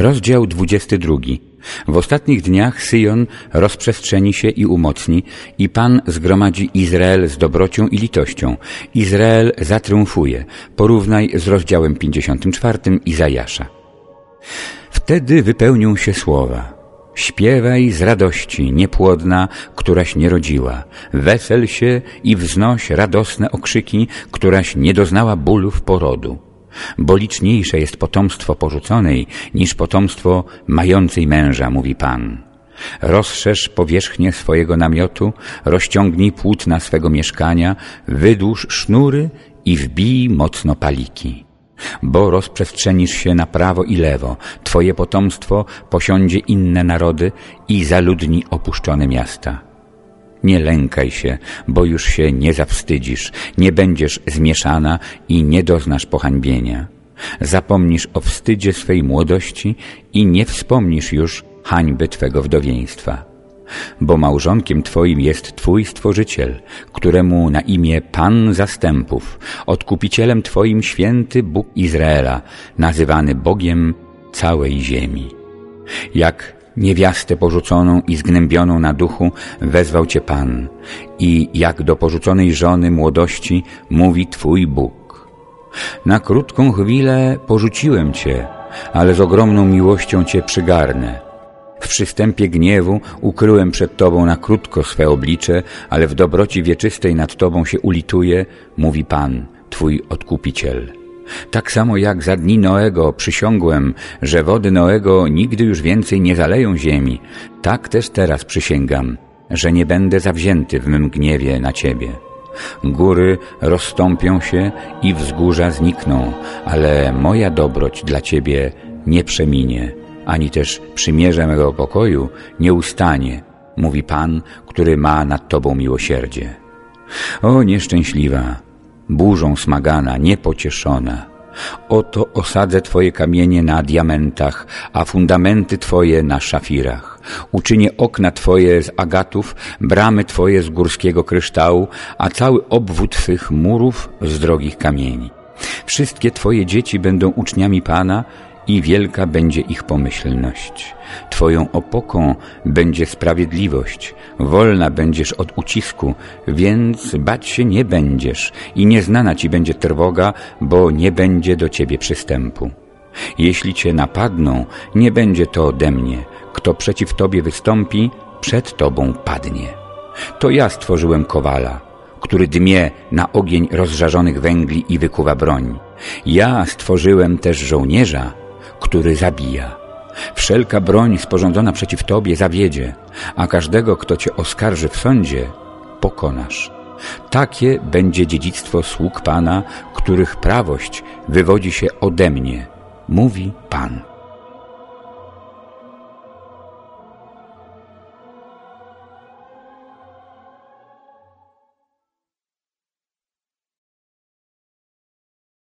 Rozdział 22. W ostatnich dniach Syjon rozprzestrzeni się i umocni i Pan zgromadzi Izrael z dobrocią i litością. Izrael zatriumfuje. Porównaj z rozdziałem 54 Izajasza. Wtedy wypełnią się słowa. Śpiewaj z radości, niepłodna, któraś nie rodziła. Wesel się i wznoś radosne okrzyki, któraś nie doznała bólów porodu bo liczniejsze jest potomstwo porzuconej niż potomstwo mającej męża, mówi Pan. Rozszerz powierzchnię swojego namiotu, rozciągnij płótna swego mieszkania, wydłuż sznury i wbij mocno paliki. Bo rozprzestrzenisz się na prawo i lewo, Twoje potomstwo posiądzie inne narody i zaludni opuszczone miasta. Nie lękaj się, bo już się nie zawstydzisz, nie będziesz zmieszana i nie doznasz pohańbienia. Zapomnisz o wstydzie swej młodości i nie wspomnisz już hańby Twego wdowieństwa. Bo małżonkiem Twoim jest Twój Stworzyciel, któremu na imię Pan Zastępów, odkupicielem Twoim święty Bóg Izraela, nazywany Bogiem całej ziemi. Jak Niewiastę porzuconą i zgnębioną na duchu wezwał Cię Pan i jak do porzuconej żony młodości mówi Twój Bóg. Na krótką chwilę porzuciłem Cię, ale z ogromną miłością Cię przygarnę. W przystępie gniewu ukryłem przed Tobą na krótko swe oblicze, ale w dobroci wieczystej nad Tobą się ulituje, mówi Pan, Twój Odkupiciel. Tak samo jak za dni Noego przysiągłem, że wody Noego nigdy już więcej nie zaleją ziemi, tak też teraz przysięgam, że nie będę zawzięty w mym gniewie na Ciebie. Góry rozstąpią się i wzgórza znikną, ale moja dobroć dla Ciebie nie przeminie, ani też przymierze mego pokoju nie ustanie, mówi Pan, który ma nad Tobą miłosierdzie. O nieszczęśliwa, burzą smagana, niepocieszona. Oto osadzę Twoje kamienie na diamentach, a fundamenty Twoje na szafirach. Uczynię okna Twoje z agatów, bramy Twoje z górskiego kryształu, a cały obwód Twych murów z drogich kamieni. Wszystkie Twoje dzieci będą uczniami Pana i wielka będzie ich pomyślność. Twoją opoką będzie sprawiedliwość, wolna będziesz od ucisku, więc bać się nie będziesz i nieznana Ci będzie trwoga, bo nie będzie do Ciebie przystępu. Jeśli Cię napadną, nie będzie to ode mnie. Kto przeciw Tobie wystąpi, przed Tobą padnie. To ja stworzyłem kowala, który dmie na ogień rozżarzonych węgli i wykuwa broń. Ja stworzyłem też żołnierza, który zabija. Wszelka broń sporządzona przeciw Tobie zawiedzie, a każdego, kto Cię oskarży w sądzie, pokonasz. Takie będzie dziedzictwo sług Pana, których prawość wywodzi się ode mnie, mówi Pan.